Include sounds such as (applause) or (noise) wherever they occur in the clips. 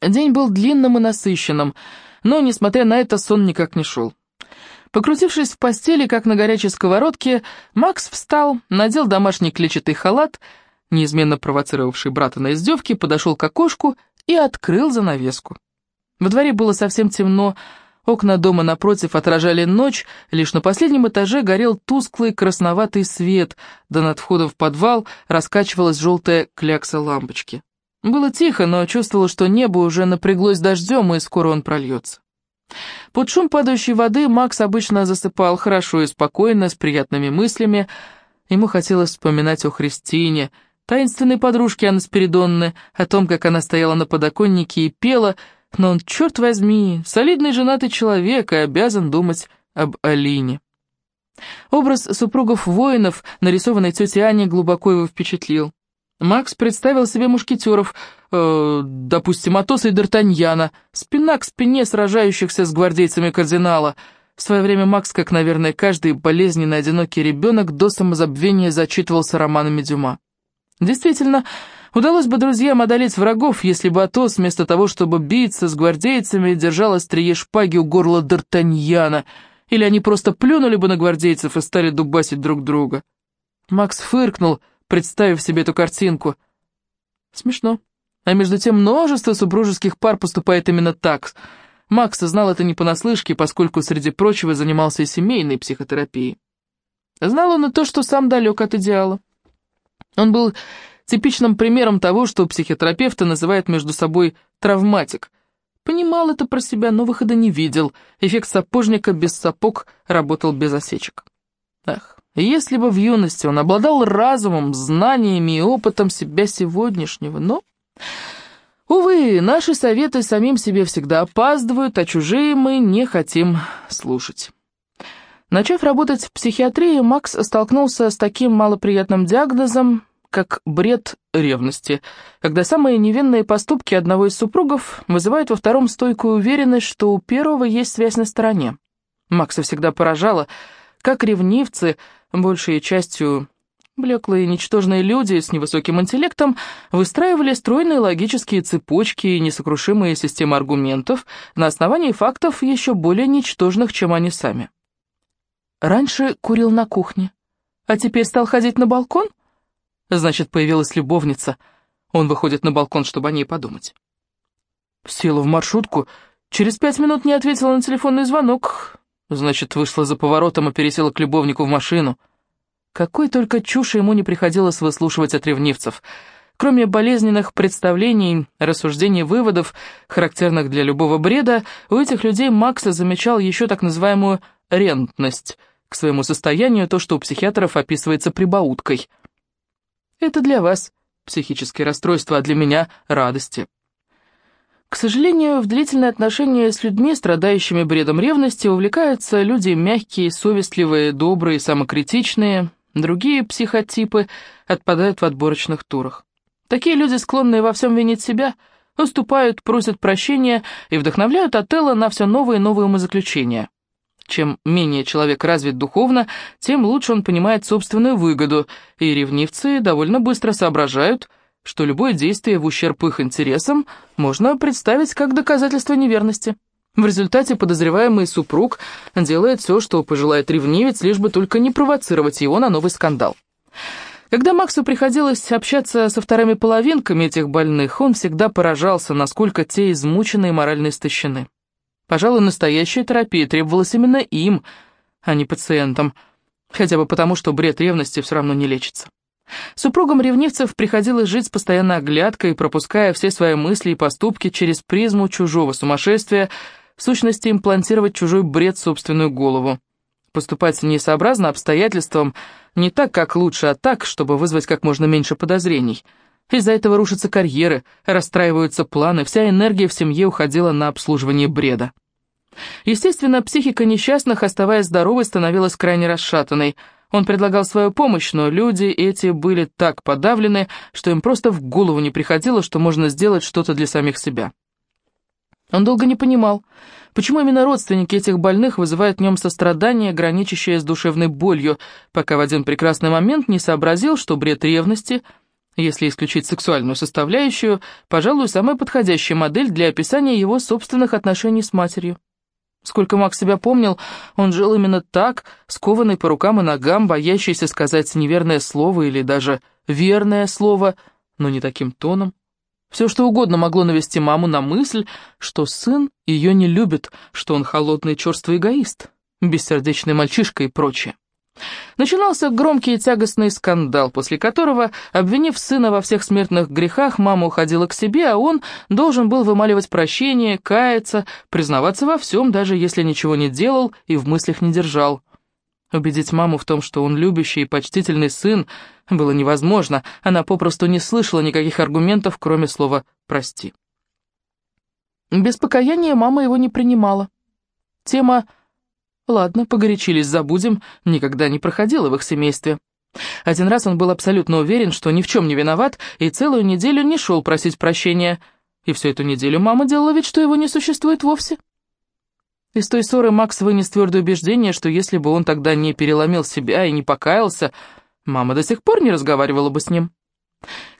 День был длинным и насыщенным, но, несмотря на это, сон никак не шел. Покрутившись в постели, как на горячей сковородке, Макс встал, надел домашний клетчатый халат, неизменно провоцировавший брата на издевки, подошел к окошку и открыл занавеску. Во дворе было совсем темно, окна дома напротив отражали ночь, лишь на последнем этаже горел тусклый красноватый свет, да над входом в подвал раскачивалась желтая клякса лампочки. Было тихо, но чувствовал, что небо уже напряглось дождем, и скоро он прольется. Под шум падающей воды Макс обычно засыпал хорошо и спокойно, с приятными мыслями. Ему хотелось вспоминать о Христине, таинственной подружке Анны Спиридонны, о том, как она стояла на подоконнике и пела, но он, черт возьми, солидный женатый человек и обязан думать об Алине. Образ супругов-воинов, нарисованный тетей Аней, глубоко его впечатлил. Макс представил себе мушкетеров, э, допустим, Атоса и Д'Артаньяна, спина к спине сражающихся с гвардейцами кардинала. В свое время Макс, как, наверное, каждый болезненный одинокий ребенок, до самозабвения зачитывался романами Дюма. Действительно, удалось бы друзьям одолеть врагов, если бы Атос, вместо того, чтобы биться с гвардейцами, держал острие шпаги у горла Д'Артаньяна, или они просто плюнули бы на гвардейцев и стали дубасить друг друга. Макс фыркнул, представив себе эту картинку. Смешно. А между тем множество супружеских пар поступает именно так. Макс знал это не понаслышке, поскольку, среди прочего, занимался и семейной психотерапией. Знал он и то, что сам далек от идеала. Он был типичным примером того, что психотерапевты называют между собой «травматик». Понимал это про себя, но выхода не видел. Эффект сапожника без сапог работал без осечек. Ах, если бы в юности он обладал разумом, знаниями и опытом себя сегодняшнего, но... Увы, наши советы самим себе всегда опаздывают, а чужие мы не хотим слушать. Начав работать в психиатрии, Макс столкнулся с таким малоприятным диагнозом, как бред ревности, когда самые невинные поступки одного из супругов вызывают во втором стойкую уверенность, что у первого есть связь на стороне. Макса всегда поражало, как ревнивцы большей частью блеклые ничтожные люди с невысоким интеллектом выстраивали стройные логические цепочки и несокрушимые системы аргументов на основании фактов еще более ничтожных, чем они сами. Раньше курил на кухне, а теперь стал ходить на балкон? Значит, появилась любовница. Он выходит на балкон, чтобы о ней подумать. Села в маршрутку, через пять минут не ответила на телефонный звонок, Значит, вышла за поворотом и пересела к любовнику в машину. Какой только чуши ему не приходилось выслушивать от ревнивцев. Кроме болезненных представлений, рассуждений, выводов, характерных для любого бреда, у этих людей Макса замечал еще так называемую рентность, к своему состоянию то, что у психиатров описывается прибауткой. Это для вас психические расстройства, а для меня радости. К сожалению, в длительные отношения с людьми, страдающими бредом ревности, увлекаются люди мягкие, совестливые, добрые, самокритичные. Другие психотипы отпадают в отборочных турах. Такие люди, склонные во всем винить себя, уступают, просят прощения и вдохновляют Отелло на все новые и новые умозаключения. Чем менее человек развит духовно, тем лучше он понимает собственную выгоду, и ревнивцы довольно быстро соображают, что любое действие в ущерб их интересам можно представить как доказательство неверности. В результате подозреваемый супруг делает все, что пожелает ревнивец, лишь бы только не провоцировать его на новый скандал. Когда Максу приходилось общаться со вторыми половинками этих больных, он всегда поражался, насколько те измучены и морально истощены. Пожалуй, настоящая терапия требовалась именно им, а не пациентам, хотя бы потому, что бред ревности все равно не лечится. Супругам ревнивцев приходилось жить с постоянной оглядкой, пропуская все свои мысли и поступки через призму чужого сумасшествия, в сущности имплантировать чужой бред в собственную голову. Поступать несообразно обстоятельствам не так, как лучше, а так, чтобы вызвать как можно меньше подозрений. Из-за этого рушатся карьеры, расстраиваются планы, вся энергия в семье уходила на обслуживание бреда. Естественно, психика несчастных, оставаясь здоровой, становилась крайне расшатанной – он предлагал свою помощь, но люди эти были так подавлены, что им просто в голову не приходило, что можно сделать что-то для самих себя. Он долго не понимал, почему именно родственники этих больных вызывают в нем сострадание, граничащее с душевной болью, пока в один прекрасный момент не сообразил, что бред ревности Если исключить сексуальную составляющую, пожалуй, самая подходящая модель для описания его собственных отношений с матерью. Сколько Макс себя помнил, он жил именно так, скованный по рукам и ногам, боящийся сказать неверное слово или даже верное слово, но не таким тоном. Все что угодно могло навести маму на мысль, что сын ее не любит, что он холодный черствый эгоист, бессердечный мальчишка и прочее. Начинался громкий и тягостный скандал, после которого, обвинив сына во всех смертных грехах, мама уходила к себе, а он должен был вымаливать прощение, каяться, признаваться во всем, даже если ничего не делал и в мыслях не держал. Убедить маму в том, что он любящий и почтительный сын, было невозможно, она попросту не слышала никаких аргументов, кроме слова «прости». Без покаяния мама его не принимала. Тема Ладно, погорячились, забудем, никогда не проходило в их семействе. Один раз он был абсолютно уверен, что ни в чем не виноват, и целую неделю не шел просить прощения. И всю эту неделю мама делала вид, что его не существует вовсе. Из той ссоры Макс вынес твердое убеждение, что если бы он тогда не переломил себя и не покаялся, мама до сих пор не разговаривала бы с ним.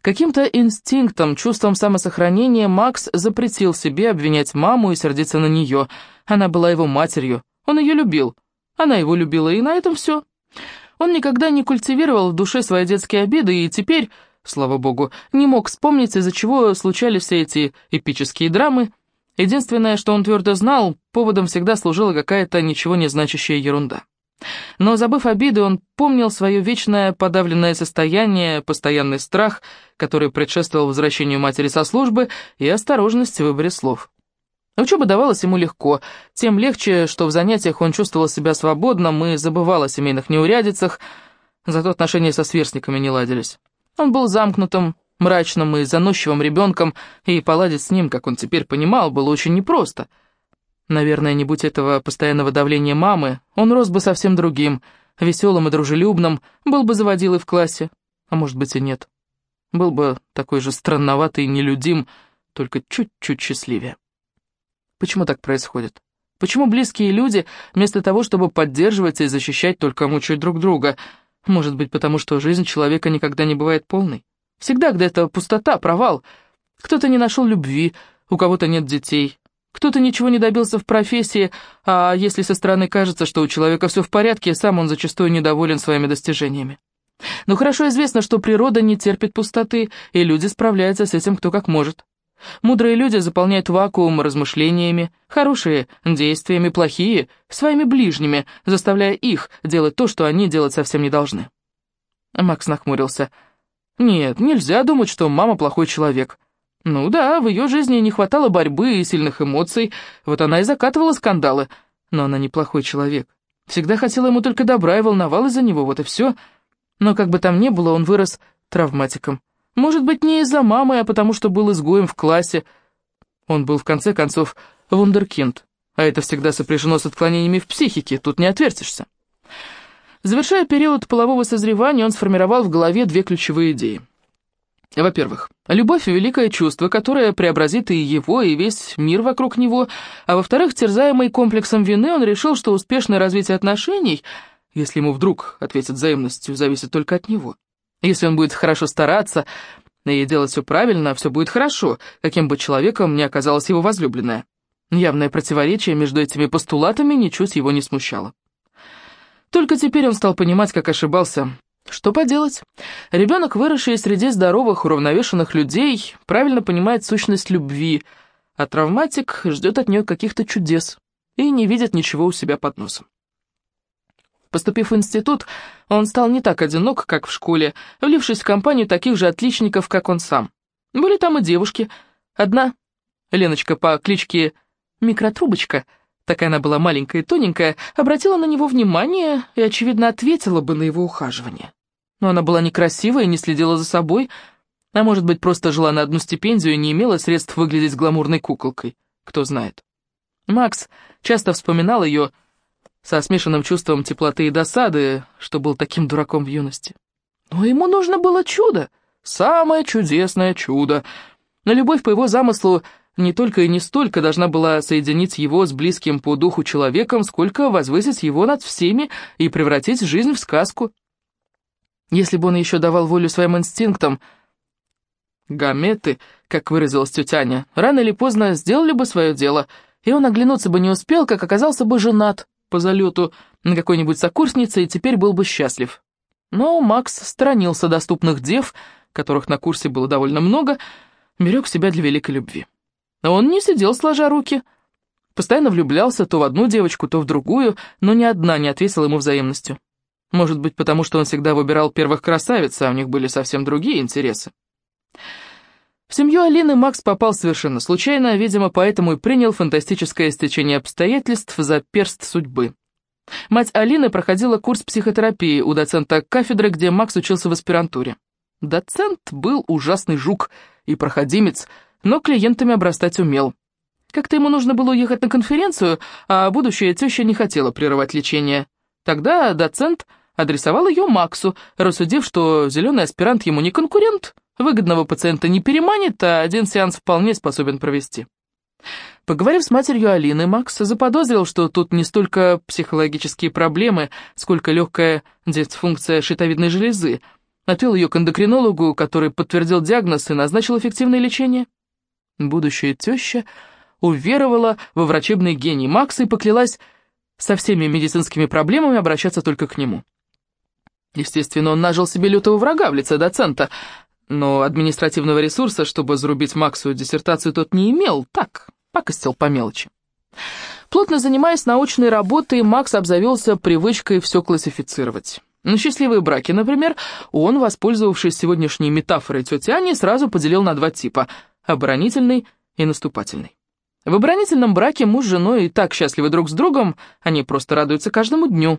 Каким-то инстинктом, чувством самосохранения Макс запретил себе обвинять маму и сердиться на нее. Она была его матерью, он ее любил, она его любила, и на этом все. Он никогда не культивировал в душе свои детские обиды, и теперь, слава богу, не мог вспомнить, из-за чего случались все эти эпические драмы. Единственное, что он твердо знал, поводом всегда служила какая-то ничего не значащая ерунда. Но, забыв обиды, он помнил свое вечное подавленное состояние, постоянный страх, который предшествовал возвращению матери со службы, и осторожность в выборе слов. Учеба давалась ему легко, тем легче, что в занятиях он чувствовал себя свободным и забывал о семейных неурядицах, зато отношения со сверстниками не ладились. Он был замкнутым, мрачным и заносчивым ребенком, и поладить с ним, как он теперь понимал, было очень непросто. Наверное, не будь этого постоянного давления мамы, он рос бы совсем другим, веселым и дружелюбным, был бы заводилой в классе, а может быть и нет. Был бы такой же странноватый и нелюдим, только чуть-чуть счастливее. Почему так происходит? Почему близкие люди, вместо того, чтобы поддерживать и защищать, только мучают друг друга? Может быть, потому что жизнь человека никогда не бывает полной? Всегда где-то пустота, провал. Кто-то не нашел любви, у кого-то нет детей. Кто-то ничего не добился в профессии, а если со стороны кажется, что у человека все в порядке, сам он зачастую недоволен своими достижениями. Но хорошо известно, что природа не терпит пустоты, и люди справляются с этим кто как может. Мудрые люди заполняют вакуум размышлениями, хорошие – действиями, плохие – своими ближними, заставляя их делать то, что они делать совсем не должны. Макс нахмурился. «Нет, нельзя думать, что мама плохой человек. Ну да, в ее жизни не хватало борьбы и сильных эмоций, вот она и закатывала скандалы. Но она не плохой человек. Всегда хотела ему только добра и волновалась за него, вот и все. Но как бы там ни было, он вырос травматиком. Может быть, не из-за мамы, а потому что был изгоем в классе. Он был, в конце концов, вундеркинд, а это всегда сопряжено с отклонениями в психике, тут не отвертишься. Завершая период полового созревания, он сформировал в голове две ключевые идеи. Во-первых, любовь — великое чувство, которое преобразит и его, и весь мир вокруг него, а во-вторых, терзаемый комплексом вины, он решил, что успешное развитие отношений, если ему вдруг ответят взаимностью, зависит только от него. Если он будет хорошо стараться и делать все правильно, все будет хорошо, каким бы человеком ни оказалась его возлюбленная. Явное противоречие между этими постулатами ничуть его не смущало. Только теперь он стал понимать, как ошибался. Что поделать? Ребенок, выросший среди здоровых, уравновешенных людей, правильно понимает сущность любви, а травматик ждет от нее каких-то чудес и не видит ничего у себя под носом. Поступив в институт, он стал не так одинок, как в школе, влившись в компанию таких же отличников, как он сам. Были там и девушки. Одна, Леночка по кличке Микротрубочка, такая она была маленькая и тоненькая, обратила на него внимание и, очевидно, ответила бы на его ухаживание. Но она была некрасивая и не следила за собой, а может быть, просто жила на одну стипендию и не имела средств выглядеть гламурной куколкой, кто знает. Макс часто вспоминал ее, со смешанным чувством теплоты и досады, что был таким дураком в юности. Но ему нужно было чудо, самое чудесное чудо. Но любовь по его замыслу не только и не столько должна была соединить его с близким по духу человеком, сколько возвысить его над всеми и превратить жизнь в сказку. Если бы он еще давал волю своим инстинктам, Гаметы, как выразилась тетя Аня, рано или поздно сделали бы свое дело, и он оглянуться бы не успел, как оказался бы женат по залету на какой-нибудь сокурснице и теперь был бы счастлив. Но Макс сторонился доступных дев, которых на курсе было довольно много, берег себя для великой любви. Он не сидел сложа руки, постоянно влюблялся то в одну девочку, то в другую, но ни одна не ответила ему взаимностью. Может быть, потому что он всегда выбирал первых красавиц, а у них были совсем другие интересы. В семью Алины Макс попал совершенно случайно, видимо, поэтому и принял фантастическое стечение обстоятельств за перст судьбы. Мать Алины проходила курс психотерапии у доцента кафедры, где Макс учился в аспирантуре. Доцент был ужасный жук и проходимец, но клиентами обрастать умел. Как-то ему нужно было уехать на конференцию, а будущая теща не хотела прерывать лечение. Тогда доцент адресовал ее Максу, рассудив, что зеленый аспирант ему не конкурент, выгодного пациента не переманит, а один сеанс вполне способен провести. Поговорив с матерью Алины, Макс заподозрил, что тут не столько психологические проблемы, сколько легкая дисфункция щитовидной железы. Отвел ее к эндокринологу, который подтвердил диагноз и назначил эффективное лечение. Будущая теща уверовала во врачебный гений Макса и поклялась со всеми медицинскими проблемами обращаться только к нему. Естественно, он нажил себе лютого врага в лице доцента, но административного ресурса, чтобы зарубить Максу диссертацию, тот не имел, так, пакостил по мелочи. Плотно занимаясь научной работой, Макс обзавелся привычкой все классифицировать. На счастливые браки, например, он, воспользовавшись сегодняшней метафорой тети Ани, сразу поделил на два типа – оборонительный и наступательный. В оборонительном браке муж с женой и так счастливы друг с другом, они просто радуются каждому дню.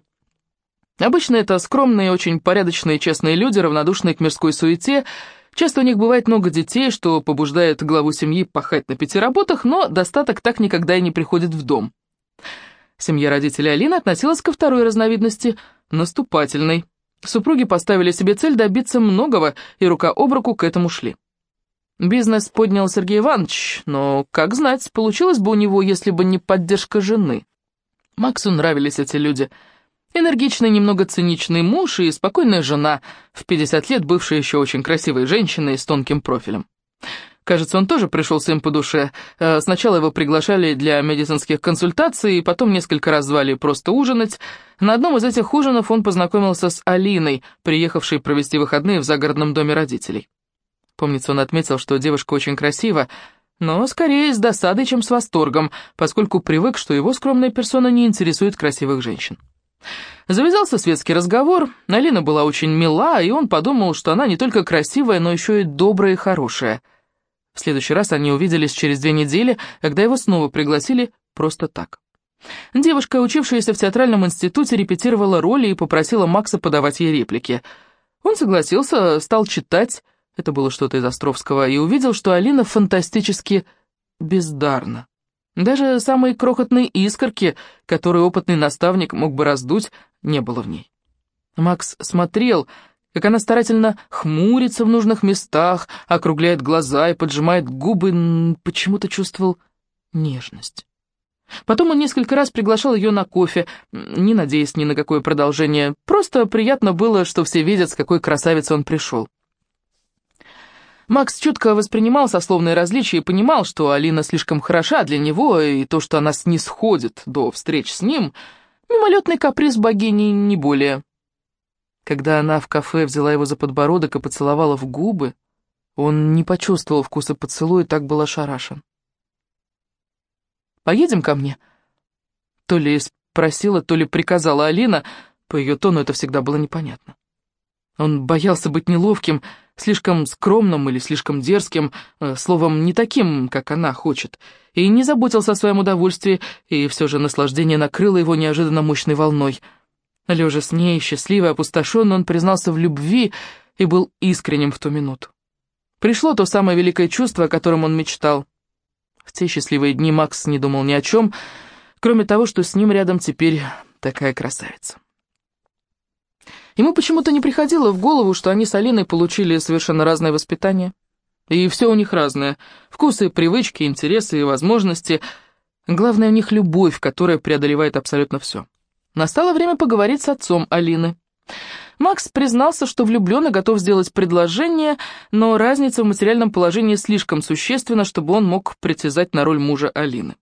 Обычно это скромные, очень порядочные, честные люди, равнодушные к мирской суете – Часто у них бывает много детей, что побуждает главу семьи пахать на пяти работах, но достаток так никогда и не приходит в дом. Семья родителей Алины относилась ко второй разновидности – наступательной. Супруги поставили себе цель добиться многого, и рука об руку к этому шли. Бизнес поднял Сергей Иванович, но, как знать, получилось бы у него, если бы не поддержка жены. Максу нравились эти люди – Энергичный, немного циничный муж и спокойная жена, в 50 лет бывшая еще очень красивой женщиной с тонким профилем. Кажется, он тоже пришелся им по душе. Э, сначала его приглашали для медицинских консультаций, потом несколько раз звали просто ужинать. На одном из этих ужинов он познакомился с Алиной, приехавшей провести выходные в загородном доме родителей. Помнится, он отметил, что девушка очень красива, но скорее с досадой, чем с восторгом, поскольку привык, что его скромная персона не интересует красивых женщин. Завязался светский разговор, Алина была очень мила, и он подумал, что она не только красивая, но еще и добрая и хорошая. В следующий раз они увиделись через две недели, когда его снова пригласили просто так. Девушка, учившаяся в театральном институте, репетировала роли и попросила Макса подавать ей реплики. Он согласился, стал читать, это было что-то из Островского, и увидел, что Алина фантастически бездарна. Даже самые крохотные искорки, которые опытный наставник мог бы раздуть, не было в ней. Макс смотрел, как она старательно хмурится в нужных местах, округляет глаза и поджимает губы, почему-то чувствовал нежность. Потом он несколько раз приглашал ее на кофе, не надеясь ни на какое продолжение. Просто приятно было, что все видят, с какой красавицей он пришел. Макс чутко воспринимал сословные различия и понимал, что Алина слишком хороша для него, и то, что она снисходит до встреч с ним, мимолетный каприз богини не более. Когда она в кафе взяла его за подбородок и поцеловала в губы, он не почувствовал вкуса поцелуя так был ошарашен. «Поедем ко мне?» То ли спросила, то ли приказала Алина, по ее тону это всегда было непонятно. Он боялся быть неловким, слишком скромным или слишком дерзким, э, словом, не таким, как она хочет, и не заботился о своем удовольствии, и все же наслаждение накрыло его неожиданно мощной волной. Лежа с ней, счастливый, опустошенный, он признался в любви и был искренним в ту минуту. Пришло то самое великое чувство, о котором он мечтал. В те счастливые дни Макс не думал ни о чем, кроме того, что с ним рядом теперь такая красавица. Ему почему-то не приходило в голову, что они с Алиной получили совершенно разное воспитание. И все у них разное. Вкусы, привычки, интересы и возможности. Главное, у них любовь, которая преодолевает абсолютно все. Настало время поговорить с отцом Алины. Макс признался, что влюблен и готов сделать предложение, но разница в материальном положении слишком существенна, чтобы он мог притязать на роль мужа Алины.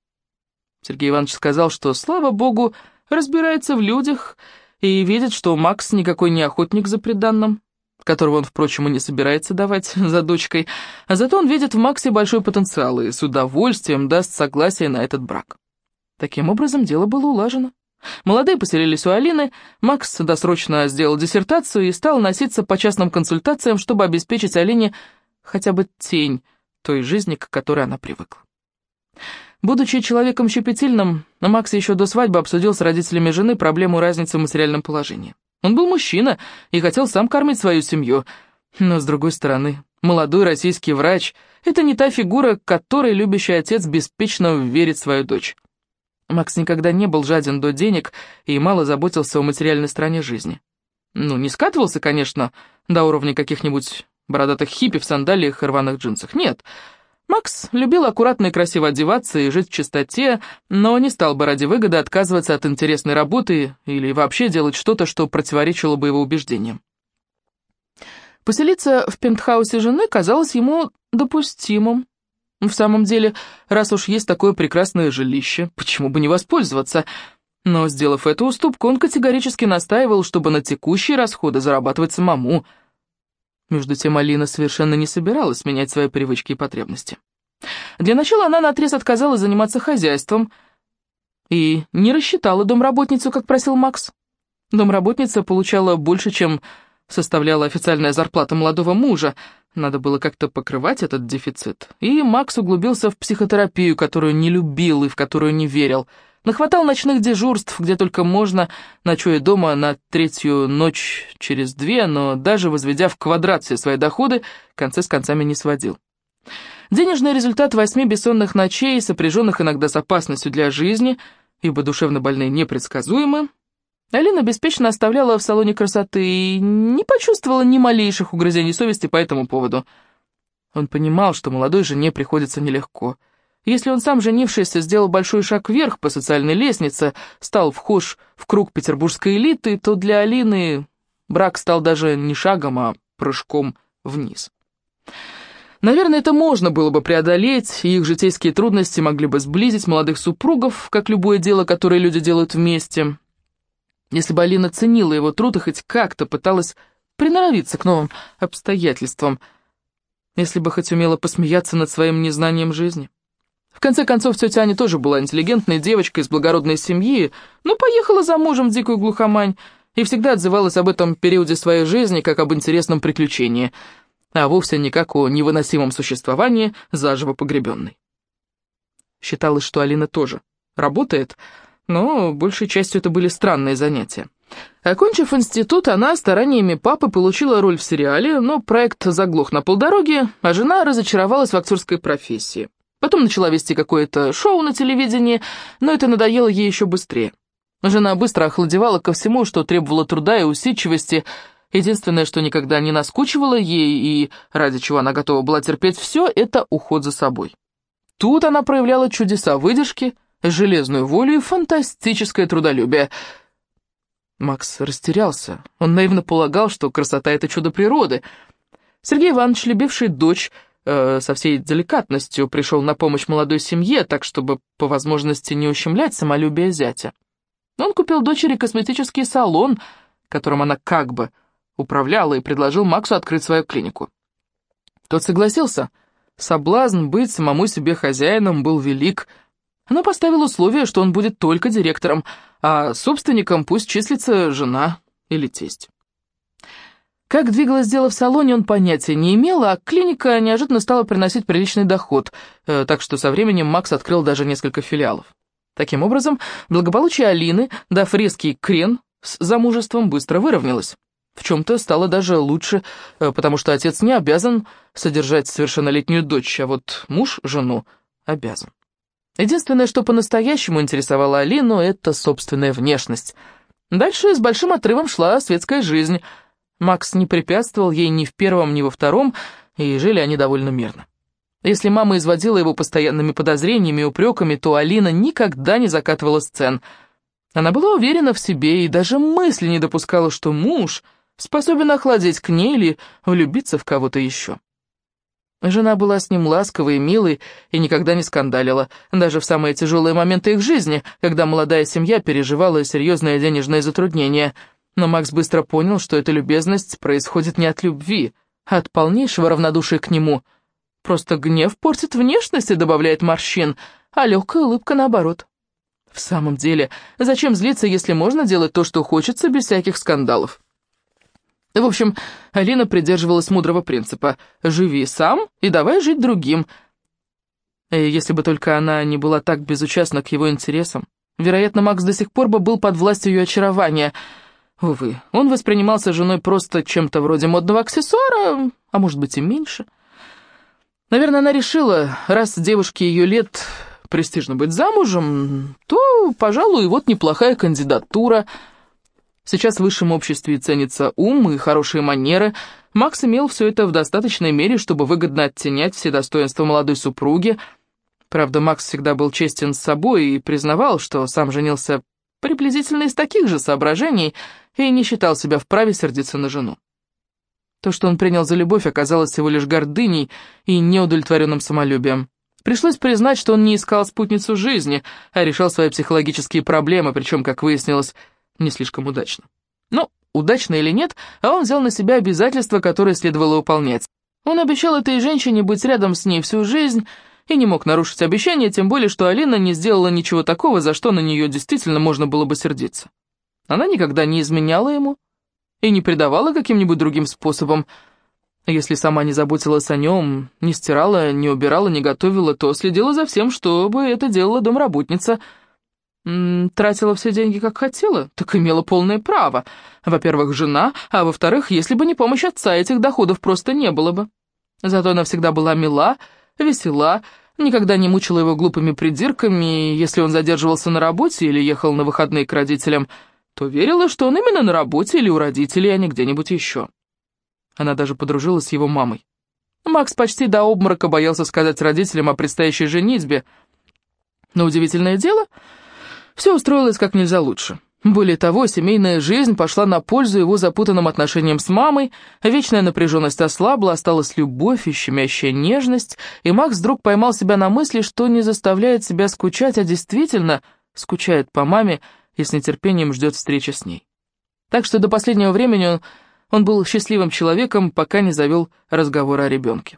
Сергей Иванович сказал, что, слава богу, разбирается в людях и видит, что Макс никакой не охотник за преданным, которого он, впрочем, и не собирается давать (laughs) за дочкой, а зато он видит в Максе большой потенциал и с удовольствием даст согласие на этот брак. Таким образом, дело было улажено. Молодые поселились у Алины, Макс досрочно сделал диссертацию и стал носиться по частным консультациям, чтобы обеспечить Алине хотя бы тень той жизни, к которой она привыкла. Будучи человеком щепетильным, Макс еще до свадьбы обсудил с родителями жены проблему разницы в материальном положении. Он был мужчина и хотел сам кормить свою семью, но, с другой стороны, молодой российский врач — это не та фигура, которой любящий отец беспечно верит свою дочь. Макс никогда не был жаден до денег и мало заботился о материальной стороне жизни. Ну, не скатывался, конечно, до уровня каких-нибудь бородатых хиппи в сандалиях и рваных джинсах, нет. Макс любил аккуратно и красиво одеваться и жить в чистоте, но не стал бы ради выгоды отказываться от интересной работы или вообще делать что-то, что противоречило бы его убеждениям. Поселиться в пентхаусе жены казалось ему допустимым, в самом деле, раз уж есть такое прекрасное жилище, почему бы не воспользоваться? Но, сделав эту уступку, он категорически настаивал, чтобы на текущие расходы зарабатывать самому. Между тем, Алина совершенно не собиралась менять свои привычки и потребности. Для начала она наотрез отказалась заниматься хозяйством и не рассчитала домработницу, как просил Макс. Домработница получала больше, чем составляла официальная зарплата молодого мужа, надо было как-то покрывать этот дефицит. И Макс углубился в психотерапию, которую не любил и в которую не верил. Нахватал ночных дежурств, где только можно, ночуя дома на третью ночь через две, но даже возведя в квадрат все свои доходы, концы с концами не сводил. Денежный результат восьми бессонных ночей, сопряженных иногда с опасностью для жизни, ибо душевно больные непредсказуемы, Алина беспечно оставляла в салоне красоты и не почувствовала ни малейших угрызений совести по этому поводу. Он понимал, что молодой жене приходится нелегко. Если он сам, женившийся, сделал большой шаг вверх по социальной лестнице, стал вхож в круг петербургской элиты, то для Алины брак стал даже не шагом, а прыжком вниз. Наверное, это можно было бы преодолеть, и их житейские трудности могли бы сблизить молодых супругов, как любое дело, которое люди делают вместе. Если бы Алина ценила его труд и хоть как-то пыталась приноровиться к новым обстоятельствам, если бы хоть умела посмеяться над своим незнанием жизни. В конце концов, тетя Аня тоже была интеллигентной девочкой из благородной семьи, но поехала за мужем в дикую глухомань и всегда отзывалась об этом периоде своей жизни как об интересном приключении, а вовсе не как о невыносимом существовании, заживо погребенной. Считалось, что Алина тоже работает, но большей частью это были странные занятия. Окончив институт, она стараниями папы получила роль в сериале, но проект заглох на полдороге, а жена разочаровалась в актерской профессии. Потом начала вести какое-то шоу на телевидении, но это надоело ей еще быстрее. Жена быстро охладевала ко всему, что требовало труда и усидчивости. Единственное, что никогда не наскучивало ей и ради чего она готова была терпеть все, это уход за собой. Тут она проявляла чудеса выдержки – железную волю и фантастическое трудолюбие. Макс растерялся. Он наивно полагал, что красота — это чудо природы. Сергей Иванович, любивший дочь, э, со всей деликатностью пришел на помощь молодой семье, так чтобы по возможности не ущемлять самолюбие зятя. Он купил дочери косметический салон, которым она как бы управляла, и предложил Максу открыть свою клинику. Тот согласился. Соблазн быть самому себе хозяином был велик — она поставила условие, что он будет только директором, а собственником пусть числится жена или тесть. Как двигалось дело в салоне, он понятия не имел, а клиника неожиданно стала приносить приличный доход, э, так что со временем Макс открыл даже несколько филиалов. Таким образом, благополучие Алины, дав резкий крен с замужеством, быстро выровнялось. В чем-то стало даже лучше, э, потому что отец не обязан содержать совершеннолетнюю дочь, а вот муж жену обязан. Единственное, что по-настоящему интересовало Алину, это собственная внешность. Дальше с большим отрывом шла светская жизнь. Макс не препятствовал ей ни в первом, ни во втором, и жили они довольно мирно. Если мама изводила его постоянными подозрениями и упреками, то Алина никогда не закатывала сцен. Она была уверена в себе и даже мысли не допускала, что муж способен охладить к ней или влюбиться в кого-то еще. Жена была с ним ласковой и милой и никогда не скандалила, даже в самые тяжелые моменты их жизни, когда молодая семья переживала серьезные денежные затруднения. Но Макс быстро понял, что эта любезность происходит не от любви, а от полнейшего равнодушия к нему. Просто гнев портит внешность и добавляет морщин, а легкая улыбка наоборот. В самом деле, зачем злиться, если можно делать то, что хочется, без всяких скандалов? В общем, Алина придерживалась мудрого принципа «живи сам и давай жить другим». Если бы только она не была так безучастна к его интересам, вероятно, Макс до сих пор бы был под властью ее очарования. Увы, он воспринимался женой просто чем-то вроде модного аксессуара, а может быть и меньше. Наверное, она решила, раз девушке ее лет престижно быть замужем, то, пожалуй, вот неплохая кандидатура — Сейчас в высшем обществе ценится ум и хорошие манеры. Макс имел все это в достаточной мере, чтобы выгодно оттенять все достоинства молодой супруги. Правда, Макс всегда был честен с собой и признавал, что сам женился приблизительно из таких же соображений и не считал себя вправе сердиться на жену. То, что он принял за любовь, оказалось всего лишь гордыней и неудовлетворенным самолюбием. Пришлось признать, что он не искал спутницу жизни, а решал свои психологические проблемы, причем, как выяснилось, не слишком удачно. Но, удачно или нет, а он взял на себя обязательства, которые следовало выполнять. Он обещал этой женщине быть рядом с ней всю жизнь и не мог нарушить обещание, тем более, что Алина не сделала ничего такого, за что на нее действительно можно было бы сердиться. Она никогда не изменяла ему и не предавала каким-нибудь другим способом. Если сама не заботилась о нем, не стирала, не убирала, не готовила, то следила за всем, чтобы это делала домработница – тратила все деньги, как хотела, так имела полное право. Во-первых, жена, а во-вторых, если бы не помощь отца, этих доходов просто не было бы. Зато она всегда была мила, весела, никогда не мучила его глупыми придирками, и если он задерживался на работе или ехал на выходные к родителям, то верила, что он именно на работе или у родителей, а не где-нибудь еще. Она даже подружилась с его мамой. Макс почти до обморока боялся сказать родителям о предстоящей женитьбе. Но удивительное дело, все устроилось как нельзя лучше. Более того, семейная жизнь пошла на пользу его запутанным отношениям с мамой, вечная напряженность ослабла, осталась любовь и щемящая нежность, и Макс вдруг поймал себя на мысли, что не заставляет себя скучать, а действительно скучает по маме и с нетерпением ждет встречи с ней. Так что до последнего времени он, он был счастливым человеком, пока не завел разговор о ребенке.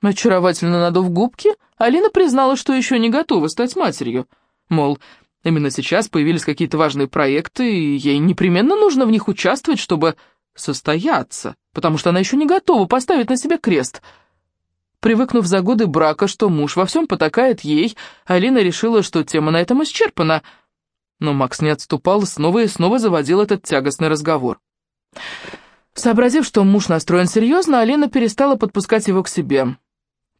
Очаровательно надув губки, Алина признала, что еще не готова стать матерью. Мол, Именно сейчас появились какие-то важные проекты, и ей непременно нужно в них участвовать, чтобы состояться, потому что она еще не готова поставить на себе крест. Привыкнув за годы брака, что муж во всем потакает ей, Алина решила, что тема на этом исчерпана. Но Макс не отступал снова и снова заводил этот тягостный разговор. Сообразив, что муж настроен серьезно, Алина перестала подпускать его к себе.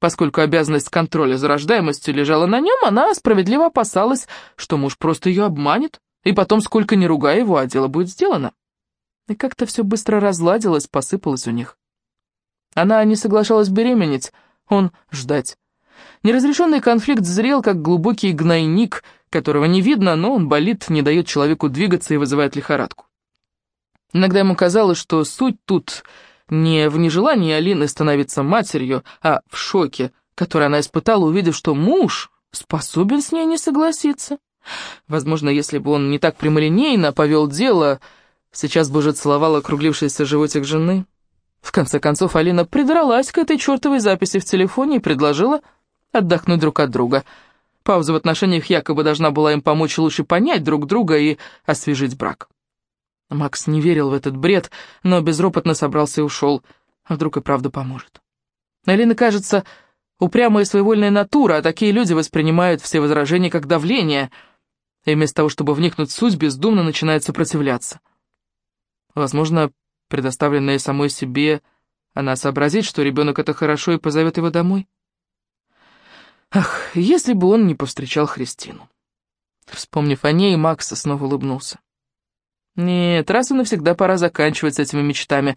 Поскольку обязанность контроля за рождаемостью лежала на нем, она справедливо опасалась, что муж просто ее обманет, и потом, сколько ни ругая его, а дело будет сделано. И как-то все быстро разладилось, посыпалось у них. Она не соглашалась беременеть, он ждать. Неразрешенный конфликт зрел, как глубокий гнойник, которого не видно, но он болит, не дает человеку двигаться и вызывает лихорадку. Иногда ему казалось, что суть тут не в нежелании Алины становиться матерью, а в шоке, который она испытала, увидев, что муж способен с ней не согласиться. Возможно, если бы он не так прямолинейно повел дело, сейчас бы уже целовал округлившийся животик жены. В конце концов, Алина придралась к этой чертовой записи в телефоне и предложила отдохнуть друг от друга. Пауза в отношениях якобы должна была им помочь лучше понять друг друга и освежить брак. Макс не верил в этот бред, но безропотно собрался и ушел. А вдруг и правда поможет. Алина, кажется, упрямая и своевольная натура, а такие люди воспринимают все возражения как давление, и вместо того, чтобы вникнуть в суть, бездумно начинает сопротивляться. Возможно, предоставленная самой себе, она сообразит, что ребенок это хорошо, и позовет его домой. Ах, если бы он не повстречал Христину. Вспомнив о ней, Макс снова улыбнулся. Нет, раз и навсегда пора заканчивать с этими мечтами.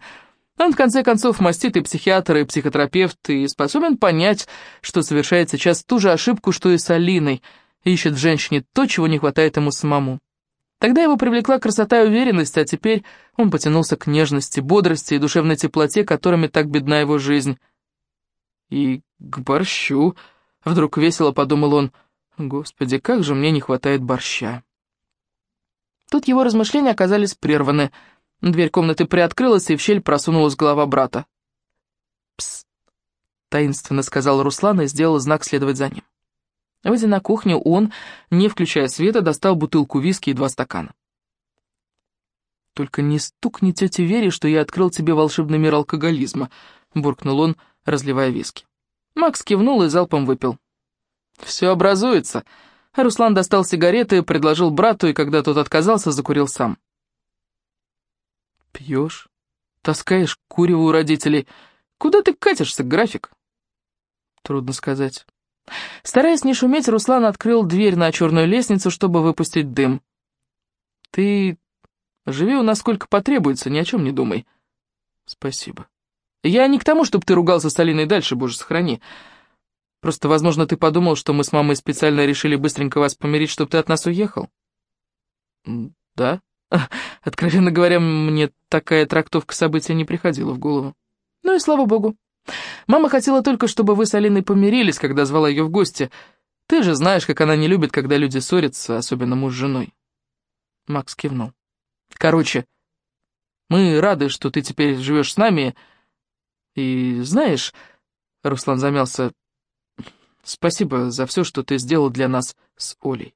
Он, в конце концов, мастит и психиатр, и психотерапевт, и способен понять, что совершает сейчас ту же ошибку, что и с Алиной, ищет в женщине то, чего не хватает ему самому. Тогда его привлекла красота и уверенность, а теперь он потянулся к нежности, бодрости и душевной теплоте, которыми так бедна его жизнь. И к борщу, вдруг весело подумал он, господи, как же мне не хватает борща. Тут его размышления оказались прерваны. Дверь комнаты приоткрылась, и в щель просунулась голова брата. «Пс!» — таинственно сказал Руслан и сделал знак следовать за ним. Выйдя на кухню, он, не включая света, достал бутылку виски и два стакана. «Только не стукни тете Вере, что я открыл тебе волшебный мир алкоголизма», — буркнул он, разливая виски. Макс кивнул и залпом выпил. «Все образуется», Руслан достал сигареты, предложил брату, и когда тот отказался, закурил сам. «Пьешь? Таскаешь курево у родителей? Куда ты катишься, график?» «Трудно сказать». Стараясь не шуметь, Руслан открыл дверь на черную лестницу, чтобы выпустить дым. «Ты живи у нас сколько потребуется, ни о чем не думай». «Спасибо». «Я не к тому, чтобы ты ругался с Алиной дальше, боже, сохрани. Просто, возможно, ты подумал, что мы с мамой специально решили быстренько вас помирить, чтобы ты от нас уехал?» «Да?» (laughs) Откровенно говоря, мне такая трактовка события не приходила в голову. Ну и слава богу. Мама хотела только, чтобы вы с Алиной помирились, когда звала ее в гости. Ты же знаешь, как она не любит, когда люди ссорятся, особенно муж с женой. Макс кивнул. Короче, мы рады, что ты теперь живешь с нами. И знаешь, Руслан замялся, Спасибо за все, что ты сделал для нас с Олей.